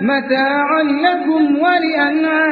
متاعا لكم ولأنعامكم.